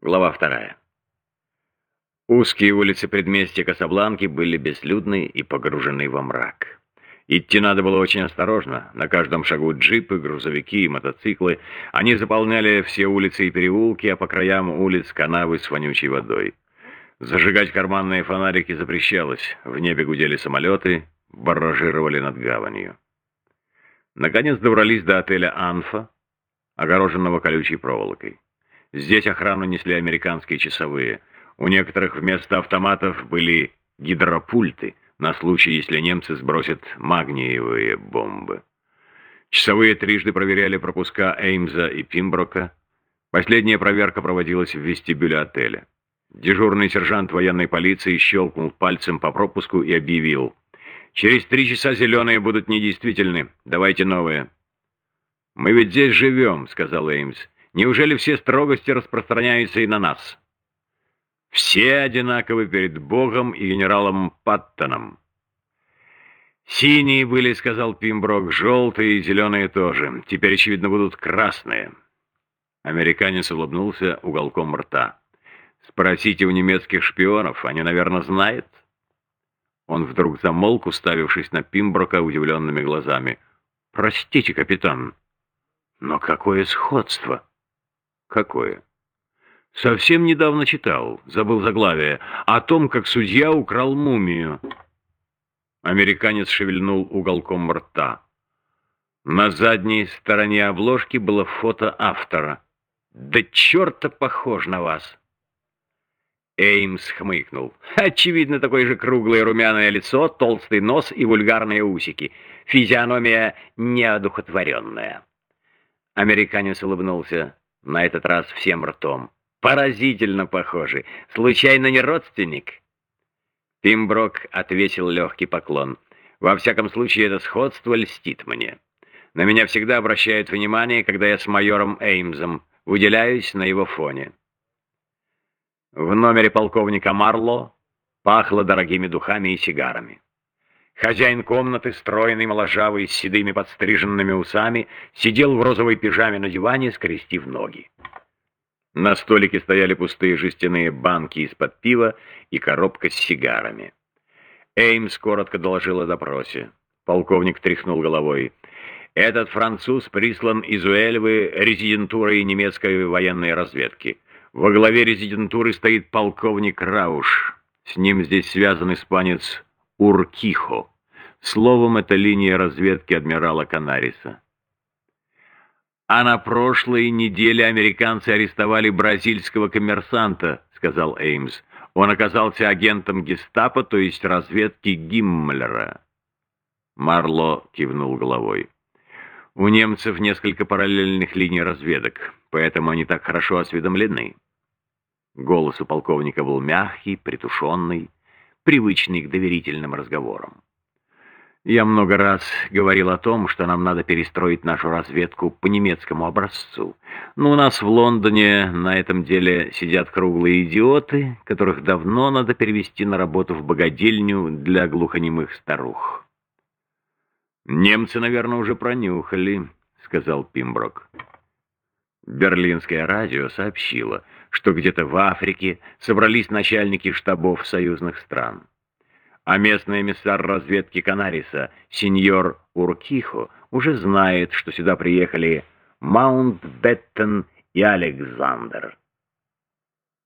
Глава вторая. Узкие улицы предместья Касабланки были безлюдны и погружены во мрак. Идти надо было очень осторожно. На каждом шагу джипы, грузовики и мотоциклы. Они заполняли все улицы и переулки, а по краям улиц канавы с вонючей водой. Зажигать карманные фонарики запрещалось. В небе гудели самолеты, барражировали над гаванью. Наконец добрались до отеля «Анфа», огороженного колючей проволокой. Здесь охрану несли американские часовые. У некоторых вместо автоматов были гидропульты на случай, если немцы сбросят магниевые бомбы. Часовые трижды проверяли пропуска Эймза и Пимброка. Последняя проверка проводилась в вестибюле отеля. Дежурный сержант военной полиции щелкнул пальцем по пропуску и объявил. «Через три часа зеленые будут недействительны. Давайте новые». «Мы ведь здесь живем», — сказал Эймс. Неужели все строгости распространяются и на нас? Все одинаковы перед Богом и генералом Паттоном. «Синие были, — сказал Пимброк, — желтые и зеленые тоже. Теперь, очевидно, будут красные». Американец улыбнулся уголком рта. «Спросите у немецких шпионов, они, наверное, знают». Он вдруг замолк, уставившись на Пимброка удивленными глазами. «Простите, капитан, но какое сходство!» Какое? Совсем недавно читал, забыл заглавие, о том, как судья украл мумию. Американец шевельнул уголком рта. На задней стороне обложки было фото автора. «Да черта похож на вас!» Эймс хмыкнул. «Очевидно, такое же круглое румяное лицо, толстый нос и вульгарные усики. Физиономия неодухотворенная». Американец улыбнулся на этот раз всем ртом. «Поразительно похожи. Случайно не родственник?» Пимброк отвесил легкий поклон. «Во всяком случае, это сходство льстит мне. На меня всегда обращают внимание, когда я с майором Эймзом выделяюсь на его фоне». В номере полковника Марло пахло дорогими духами и сигарами. Хозяин комнаты, стройный, моложавый, с седыми подстриженными усами, сидел в розовой пижаме на диване, скрестив ноги. На столике стояли пустые жестяные банки из-под пива и коробка с сигарами. Эймс коротко доложил о допросе. Полковник тряхнул головой. «Этот француз прислан из Уэльвы резидентурой немецкой военной разведки. Во главе резидентуры стоит полковник Рауш. С ним здесь связан испанец Уркихо. Словом, это линия разведки адмирала Канариса. «А на прошлой неделе американцы арестовали бразильского коммерсанта», — сказал Эймс. «Он оказался агентом гестапо, то есть разведки Гиммлера». Марло кивнул головой. «У немцев несколько параллельных линий разведок, поэтому они так хорошо осведомлены». Голос у полковника был мягкий, притушенный привычный к доверительным разговорам. Я много раз говорил о том, что нам надо перестроить нашу разведку по немецкому образцу. Но у нас в Лондоне на этом деле сидят круглые идиоты, которых давно надо перевести на работу в богадельню для глухонемых старух. «Немцы, наверное, уже пронюхали», — сказал Пимброк. Берлинское радио сообщило, что где-то в Африке собрались начальники штабов союзных стран. А местный эмиссар разведки Канариса, сеньор Уркихо, уже знает, что сюда приехали Маунтбеттен и Александр.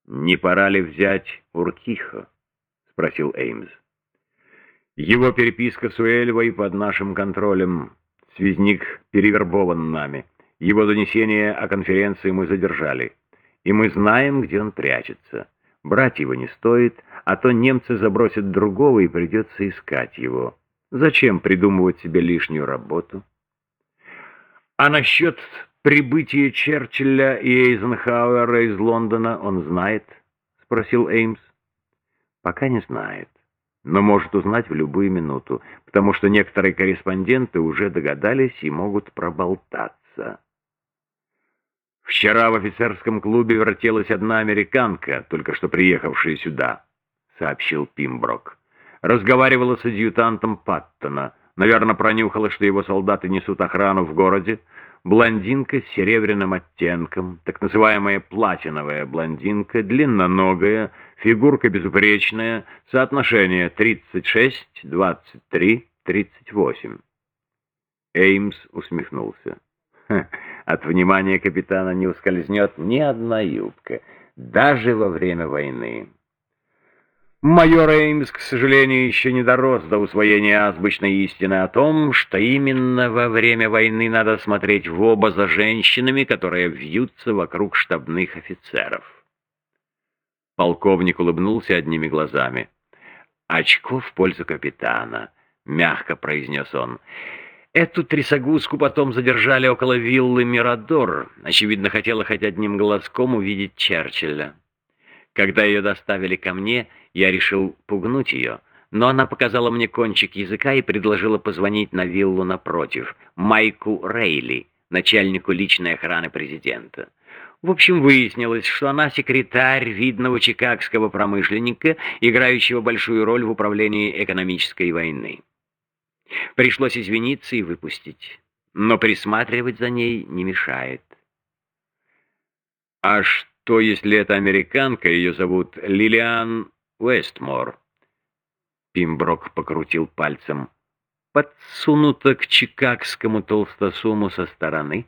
«Не пора ли взять Уркихо?» — спросил Эймс. «Его переписка с Уэльвой под нашим контролем. Связник перевербован нами». Его донесение о конференции мы задержали, и мы знаем, где он прячется. Брать его не стоит, а то немцы забросят другого и придется искать его. Зачем придумывать себе лишнюю работу? А насчет прибытия Черчилля и Эйзенхауэра из Лондона он знает? Спросил Эймс. Пока не знает, но может узнать в любую минуту, потому что некоторые корреспонденты уже догадались и могут проболтаться. «Вчера в офицерском клубе вертелась одна американка, только что приехавшая сюда», — сообщил Пимброк. Разговаривала с адъютантом Паттона. Наверное, пронюхала, что его солдаты несут охрану в городе. блондинка с серебряным оттенком, так называемая платиновая блондинка, длинноногая, фигурка безупречная, соотношение 36, 23, 38. Эймс усмехнулся. От внимания капитана не ускользнет ни одна юбка, даже во время войны. Майор Эймс, к сожалению, еще не дорос до усвоения азбучной истины о том, что именно во время войны надо смотреть в оба за женщинами, которые вьются вокруг штабных офицеров. Полковник улыбнулся одними глазами. «Очко в пользу капитана», — мягко произнес он. Эту трясогузку потом задержали около виллы Мирадор. Очевидно, хотела хоть одним глазком увидеть Черчилля. Когда ее доставили ко мне, я решил пугнуть ее, но она показала мне кончик языка и предложила позвонить на виллу напротив, Майку Рейли, начальнику личной охраны президента. В общем, выяснилось, что она секретарь видного чикагского промышленника, играющего большую роль в управлении экономической войны. Пришлось извиниться и выпустить. Но присматривать за ней не мешает. А что, если эта американка, ее зовут Лилиан Уэстмор? Пимброк покрутил пальцем. Подсунута к чикагскому толстосуму со стороны?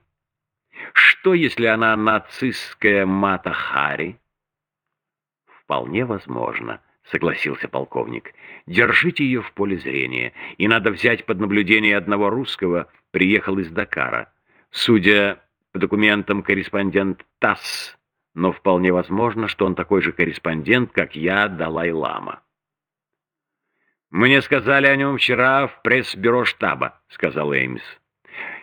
Что, если она нацистская Мата Хари? Вполне возможно. — согласился полковник. «Держите ее в поле зрения, и надо взять под наблюдение одного русского, приехал из Дакара. Судя по документам, корреспондент ТАСС, но вполне возможно, что он такой же корреспондент, как я, Далай-Лама». «Мне сказали о нем вчера в пресс-бюро штаба», — сказал Эймс.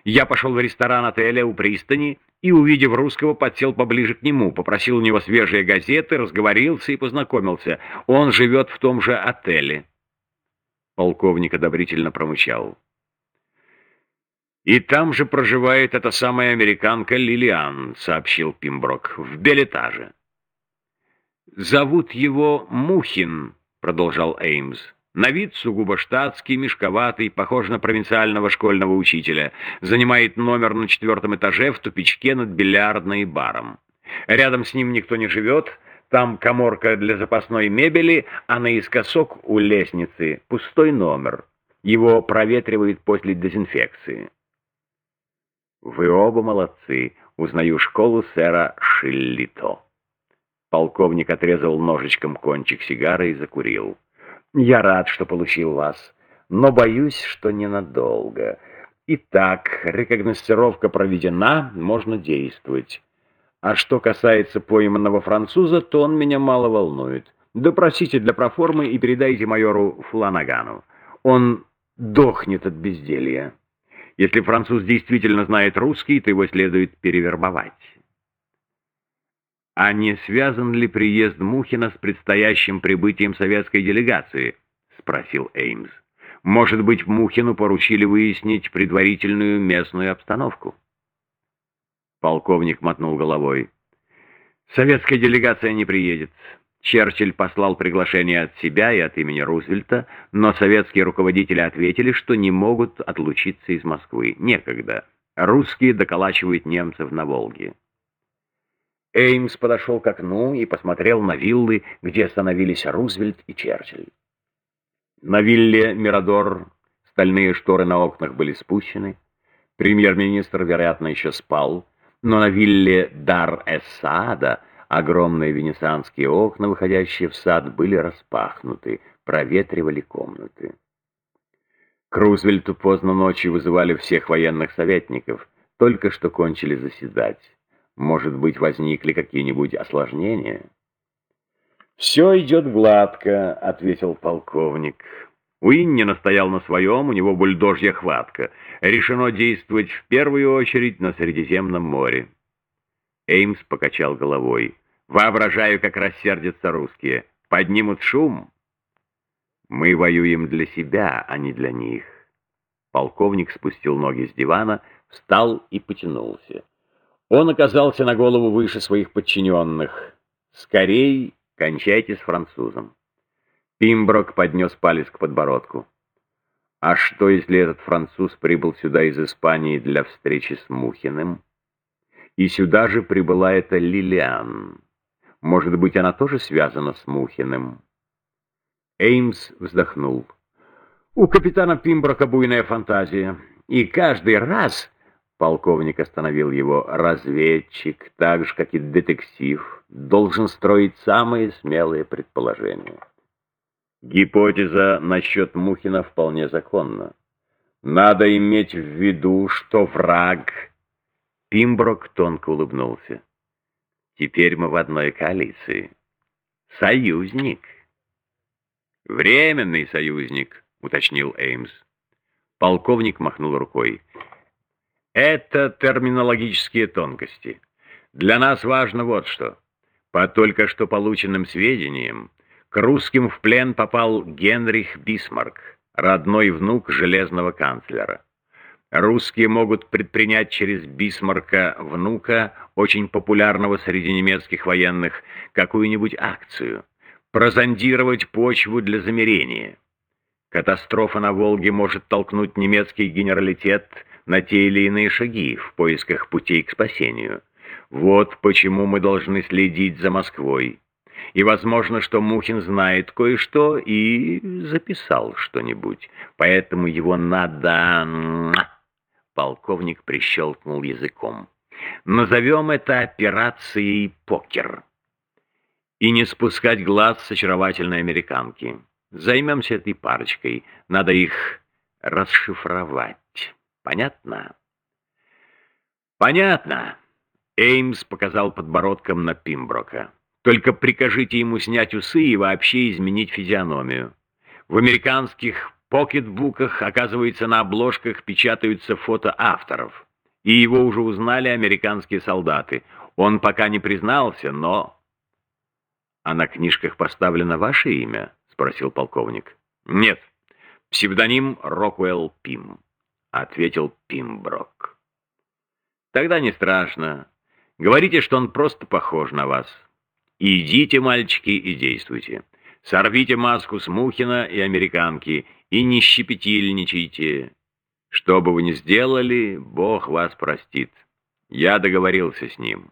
«Я пошел в ресторан отеля у пристани и, увидев русского, подсел поближе к нему, попросил у него свежие газеты, разговорился и познакомился. Он живет в том же отеле. Полковник одобрительно промычал. «И там же проживает эта самая американка Лилиан», — сообщил Пимброк, — «в Белетаже». «Зовут его Мухин», — продолжал Эймс. На вид сугубо штатский, мешковатый, похож на провинциального школьного учителя. Занимает номер на четвертом этаже в тупичке над бильярдной баром. Рядом с ним никто не живет, там коморка для запасной мебели, а наискосок у лестницы пустой номер. Его проветривают после дезинфекции. Вы оба молодцы. Узнаю школу сэра Шиллито. Полковник отрезал ножичком кончик сигары и закурил. Я рад, что получил вас, но боюсь, что ненадолго. Итак, рекогностировка проведена, можно действовать. А что касается пойманного француза, то он меня мало волнует. Допросите для проформы и передайте майору Фланагану. Он дохнет от безделья. Если француз действительно знает русский, то его следует перевербовать. А не связан ли приезд Мухина с предстоящим прибытием советской делегации? Спросил Эймс. Может быть, Мухину поручили выяснить предварительную местную обстановку? Полковник мотнул головой. Советская делегация не приедет. Черчилль послал приглашение от себя и от имени Рузвельта, но советские руководители ответили, что не могут отлучиться из Москвы. Некогда. Русские доколачивают немцев на Волге. Эймс подошел к окну и посмотрел на виллы, где остановились Рузвельт и Черчилль. На вилле Мирадор стальные шторы на окнах были спущены. Премьер-министр, вероятно, еще спал, но на вилле Дар-эс-Саада огромные венецианские окна, выходящие в сад, были распахнуты, проветривали комнаты. К Рузвельту поздно ночью вызывали всех военных советников, только что кончили заседать. Может быть, возникли какие-нибудь осложнения? «Все идет гладко», — ответил полковник. Уинни настоял на своем, у него бульдожья хватка. Решено действовать в первую очередь на Средиземном море. Эймс покачал головой. «Воображаю, как рассердятся русские. Поднимут шум». «Мы воюем для себя, а не для них». Полковник спустил ноги с дивана, встал и потянулся. Он оказался на голову выше своих подчиненных. «Скорей кончайте с французом». Пимброк поднес палец к подбородку. А что, если этот француз прибыл сюда из Испании для встречи с Мухиным? И сюда же прибыла эта Лилиан. Может быть, она тоже связана с Мухиным? Эймс вздохнул. У капитана Пимброка буйная фантазия. И каждый раз, полковник остановил его, разведчик, так же, как и детектив, должен строить самые смелые предположения. Гипотеза насчет Мухина вполне законна. Надо иметь в виду, что враг... Пимброк тонко улыбнулся. Теперь мы в одной коалиции. Союзник. Временный союзник, уточнил Эймс. Полковник махнул рукой. Это терминологические тонкости. Для нас важно вот что. По только что полученным сведениям, к русским в плен попал Генрих Бисмарк, родной внук железного канцлера. Русские могут предпринять через Бисмарка внука, очень популярного среди немецких военных, какую-нибудь акцию, прозондировать почву для замерения. Катастрофа на Волге может толкнуть немецкий генералитет на те или иные шаги в поисках путей к спасению. Вот почему мы должны следить за Москвой и возможно, что Мухин знает кое-что и записал что-нибудь. Поэтому его надо... Полковник прищелкнул языком. Назовем это операцией «Покер». И не спускать глаз с очаровательной американки. Займемся этой парочкой. Надо их расшифровать. Понятно? Понятно. Эймс показал подбородком на Пимброка. Только прикажите ему снять усы и вообще изменить физиономию. В американских покетбуках, оказывается, на обложках печатаются фото авторов. И его уже узнали американские солдаты. Он пока не признался, но... «А на книжках поставлено ваше имя?» — спросил полковник. «Нет, псевдоним Роквелл Пим», — ответил Пимброк. «Тогда не страшно. Говорите, что он просто похож на вас». Идите, мальчики, и действуйте. Сорвите маску с Мухина и американки и не щепетильничайте. Что бы вы ни сделали, Бог вас простит. Я договорился с ним.